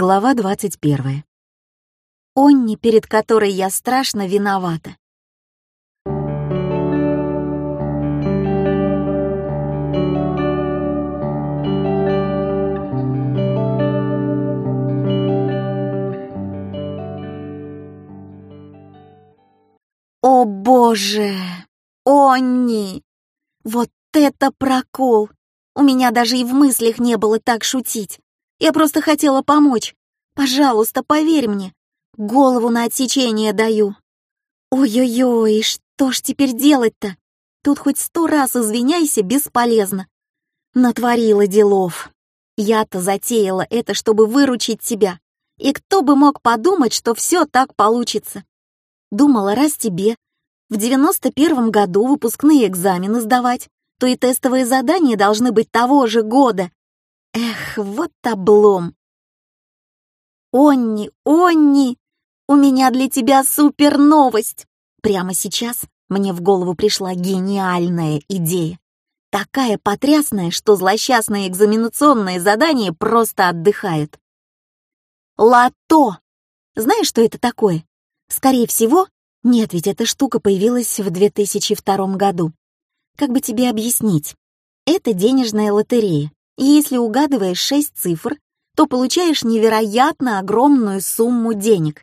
Глава 21. Онни, перед которой я страшно виновата. О боже! Онни! Вот это прокол! У меня даже и в мыслях не было так шутить. Я просто хотела помочь. Пожалуйста, поверь мне. Голову на отсечение даю. Ой-ой-ой, что ж теперь делать-то? Тут хоть сто раз извиняйся, бесполезно. Натворила делов. Я-то затеяла это, чтобы выручить тебя. И кто бы мог подумать, что все так получится? Думала, раз тебе в девяносто первом году выпускные экзамены сдавать, то и тестовые задания должны быть того же года. Эх, вот облом. Онни, Онни, у меня для тебя супер новость. Прямо сейчас мне в голову пришла гениальная идея. Такая потрясная, что злосчастное экзаменационное задание просто отдыхает. Лото! Знаешь, что это такое? Скорее всего, нет, ведь эта штука появилась в 2002 году. Как бы тебе объяснить? Это денежная лотерея. И если угадываешь шесть цифр, то получаешь невероятно огромную сумму денег.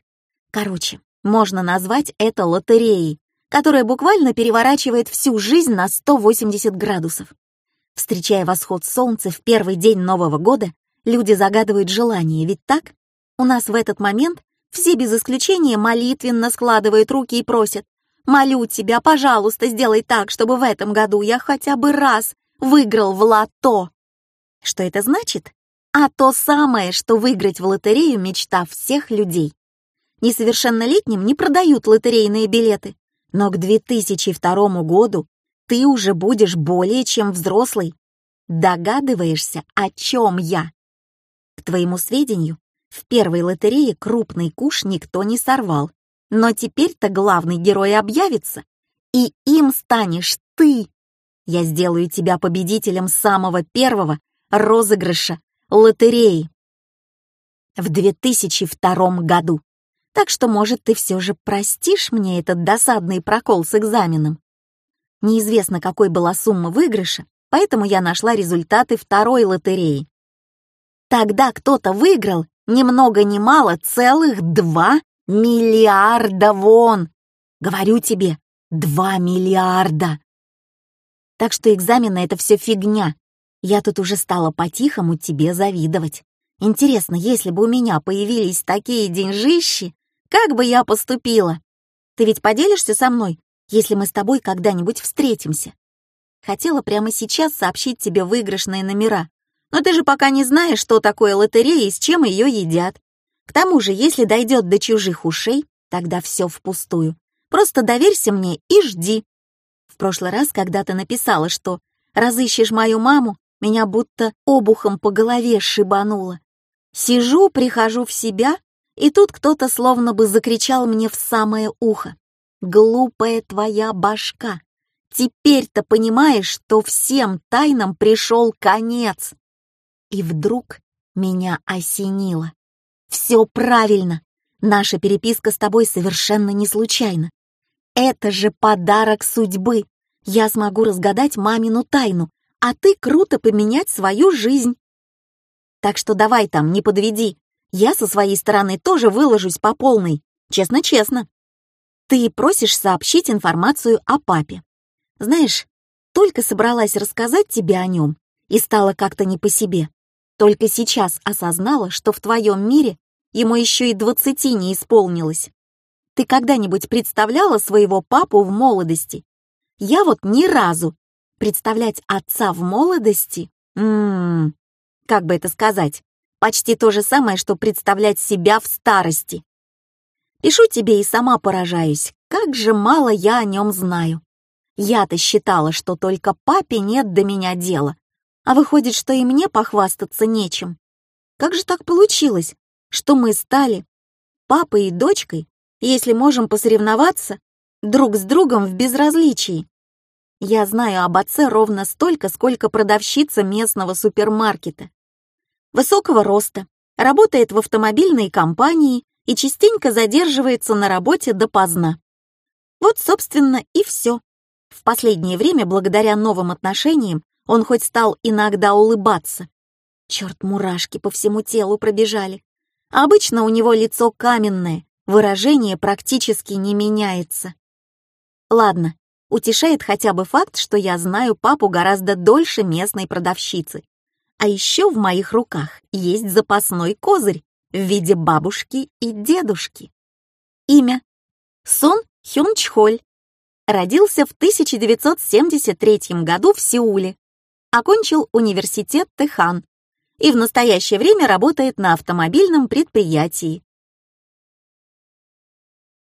Короче, можно назвать это лотереей, которая буквально переворачивает всю жизнь на 180 градусов. Встречая восход солнца в первый день Нового года, люди загадывают желание, ведь так? У нас в этот момент все без исключения молитвенно складывают руки и просят «Молю тебя, пожалуйста, сделай так, чтобы в этом году я хотя бы раз выиграл в лото». Что это значит? А то самое, что выиграть в лотерею мечта всех людей. Несовершеннолетним не продают лотерейные билеты, но к 2002 году ты уже будешь более чем взрослый. Догадываешься, о чем я? К твоему сведению, в первой лотерее крупный куш никто не сорвал, но теперь-то главный герой объявится, и им станешь ты. Я сделаю тебя победителем самого первого розыгрыша лотереи в 2002 году. Так что, может, ты все же простишь мне этот досадный прокол с экзаменом? Неизвестно, какой была сумма выигрыша, поэтому я нашла результаты второй лотереи. Тогда кто-то выиграл ни много ни мало целых два миллиарда вон. Говорю тебе, два миллиарда. Так что экзамены — это все фигня. Я тут уже стала по-тихому тебе завидовать. Интересно, если бы у меня появились такие деньжищи, как бы я поступила? Ты ведь поделишься со мной, если мы с тобой когда-нибудь встретимся? Хотела прямо сейчас сообщить тебе выигрышные номера, но ты же пока не знаешь, что такое лотерея и с чем ее едят. К тому же, если дойдет до чужих ушей, тогда все впустую. Просто доверься мне и жди. В прошлый раз, когда ты написала, что разыщешь мою маму, меня будто обухом по голове шибануло. Сижу, прихожу в себя, и тут кто-то словно бы закричал мне в самое ухо. «Глупая твоя башка! Теперь-то понимаешь, что всем тайнам пришел конец!» И вдруг меня осенило. «Все правильно! Наша переписка с тобой совершенно не случайна. Это же подарок судьбы! Я смогу разгадать мамину тайну, а ты круто поменять свою жизнь. Так что давай там, не подведи. Я со своей стороны тоже выложусь по полной. Честно-честно. Ты просишь сообщить информацию о папе. Знаешь, только собралась рассказать тебе о нем и стало как-то не по себе. Только сейчас осознала, что в твоем мире ему еще и двадцати не исполнилось. Ты когда-нибудь представляла своего папу в молодости? Я вот ни разу. Представлять отца в молодости? Ммм, как бы это сказать? Почти то же самое, что представлять себя в старости. Пишу тебе и сама поражаюсь, как же мало я о нем знаю. Я-то считала, что только папе нет до меня дела, а выходит, что и мне похвастаться нечем. Как же так получилось, что мы стали папой и дочкой, если можем посоревноваться друг с другом в безразличии? Я знаю об отце ровно столько, сколько продавщица местного супермаркета. Высокого роста, работает в автомобильной компании и частенько задерживается на работе допоздна. Вот, собственно, и все. В последнее время, благодаря новым отношениям, он хоть стал иногда улыбаться. Черт, мурашки по всему телу пробежали. Обычно у него лицо каменное, выражение практически не меняется. Ладно, утешает хотя бы факт, что я знаю папу гораздо дольше местной продавщицы. А еще в моих руках есть запасной козырь в виде бабушки и дедушки. Имя. Сон Хюн Чхоль. Родился в 1973 году в Сеуле. Окончил университет Тэхан и в настоящее время работает на автомобильном предприятии.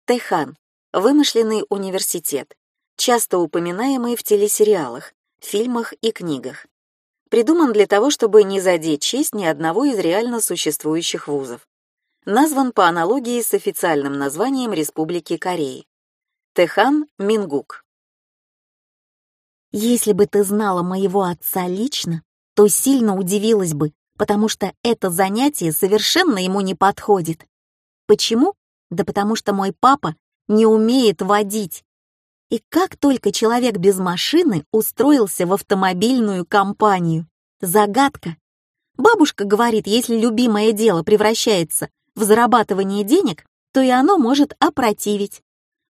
Тэхан — вымышленный университет, часто упоминаемый в телесериалах, фильмах и книгах. Придуман для того, чтобы не задеть честь ни одного из реально существующих вузов. Назван по аналогии с официальным названием Республики Кореи. Тэхан Мингук. Если бы ты знала моего отца лично, то сильно удивилась бы, потому что это занятие совершенно ему не подходит. Почему? Да потому что мой папа не умеет водить. И как только человек без машины устроился в автомобильную компанию? Загадка. Бабушка говорит, если любимое дело превращается в зарабатывание денег, то и оно может опротивить.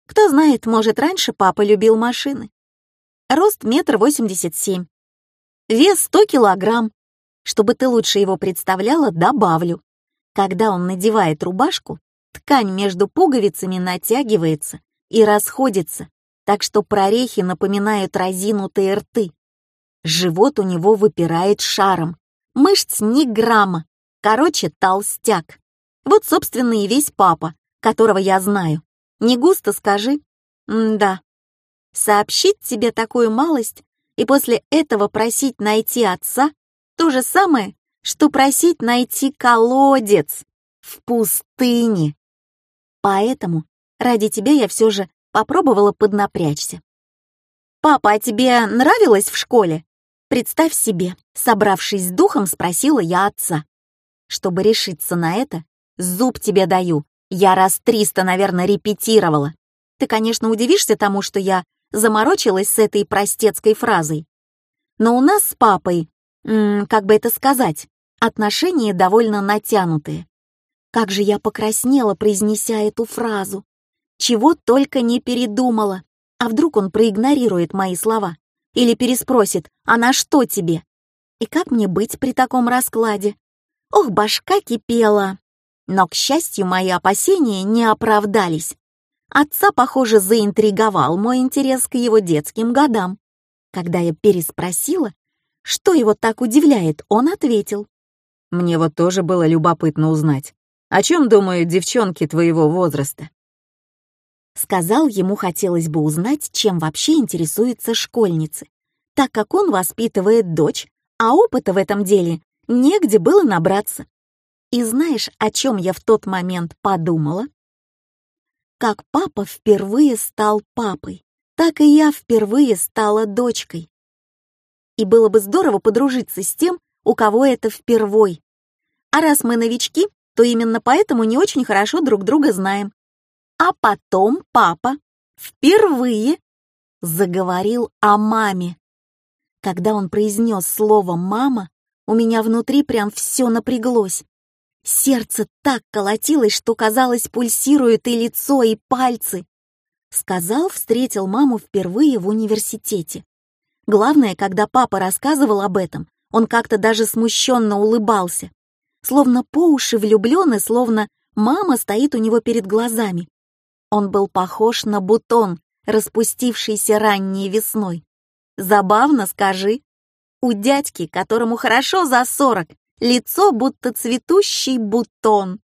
Кто знает, может, раньше папа любил машины. Рост метр восемьдесят семь. Вес 100 килограмм. Чтобы ты лучше его представляла, добавлю. Когда он надевает рубашку, ткань между пуговицами натягивается и расходится, так что прорехи напоминают разинутые рты. Живот у него выпирает шаром, мышц ни грамма, короче, толстяк. Вот, собственно, и весь папа, которого я знаю. Не густо скажи? М да. Сообщить тебе такую малость и после этого просить найти отца — то же самое, что просить найти колодец в пустыне. Поэтому ради тебя я все же попробовала поднапрячься. «Папа, а тебе нравилось в школе?» Представь себе, собравшись с духом, спросила я отца. Чтобы решиться на это, зуб тебе даю. Я раз триста, наверное, репетировала. Ты, конечно, удивишься тому, что я заморочилась с этой простецкой фразой. Но у нас с папой, как бы это сказать, отношения довольно натянутые. Как же я покраснела, произнеся эту фразу. Чего только не передумала. А вдруг он проигнорирует мои слова? Или переспросит, а на что тебе? И как мне быть при таком раскладе? Ох, башка кипела. Но, к счастью, мои опасения не оправдались. Отца, похоже, заинтриговал мой интерес к его детским годам. Когда я переспросила, что его так удивляет, он ответил. «Мне вот тоже было любопытно узнать, о чем думают девчонки твоего возраста?» Сказал, ему хотелось бы узнать, чем вообще интересуются школьницы, так как он воспитывает дочь, а опыта в этом деле негде было набраться. И знаешь, о чем я в тот момент подумала? Как папа впервые стал папой, так и я впервые стала дочкой. И было бы здорово подружиться с тем, у кого это впервой. А раз мы новички, то именно поэтому не очень хорошо друг друга знаем. А потом папа впервые заговорил о маме. Когда он произнес слово «мама», у меня внутри прям все напряглось. Сердце так колотилось, что, казалось, пульсирует и лицо, и пальцы. Сказал, встретил маму впервые в университете. Главное, когда папа рассказывал об этом, он как-то даже смущенно улыбался. Словно по уши влюблен и словно мама стоит у него перед глазами. Он был похож на бутон, распустившийся ранней весной. Забавно, скажи. У дядьки, которому хорошо за сорок, лицо будто цветущий бутон.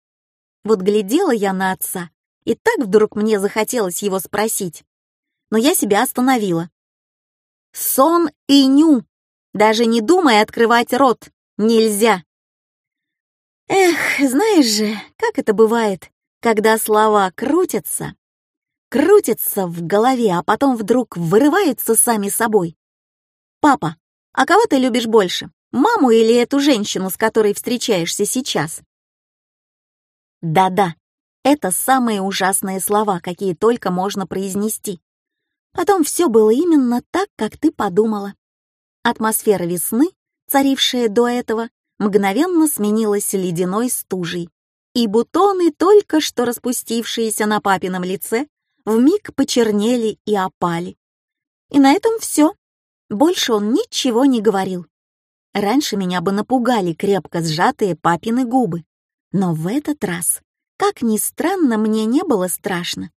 Вот глядела я на отца, и так вдруг мне захотелось его спросить. Но я себя остановила. Сон и ню. Даже не думай открывать рот. Нельзя. Эх, знаешь же, как это бывает, когда слова крутятся, крутятся в голове, а потом вдруг вырываются сами собой. Папа, а кого ты любишь больше, Маму или эту женщину, с которой встречаешься сейчас? Да-да, это самые ужасные слова, какие только можно произнести. Потом все было именно так, как ты подумала. Атмосфера весны, царившая до этого, мгновенно сменилась ледяной стужей, и бутоны, только что распустившиеся на папином лице, вмиг почернели и опали. И на этом все. Больше он ничего не говорил. Раньше меня бы напугали крепко сжатые папины губы. Но в этот раз, как ни странно, мне не было страшно.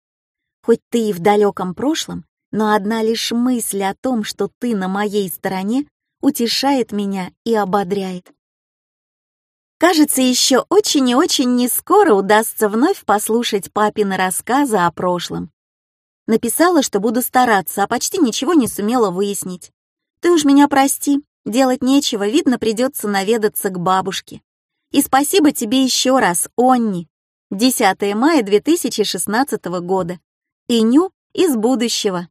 Хоть ты и в далеком прошлом, но одна лишь мысль о том, что ты на моей стороне, утешает меня и ободряет. Кажется, еще очень и очень не скоро удастся вновь послушать папины рассказы о прошлом. Написала, что буду стараться, а почти ничего не сумела выяснить. Ты уж меня прости, делать нечего, видно, придется наведаться к бабушке. И спасибо тебе еще раз, Онни. 10 мая 2016 года. Иню из будущего.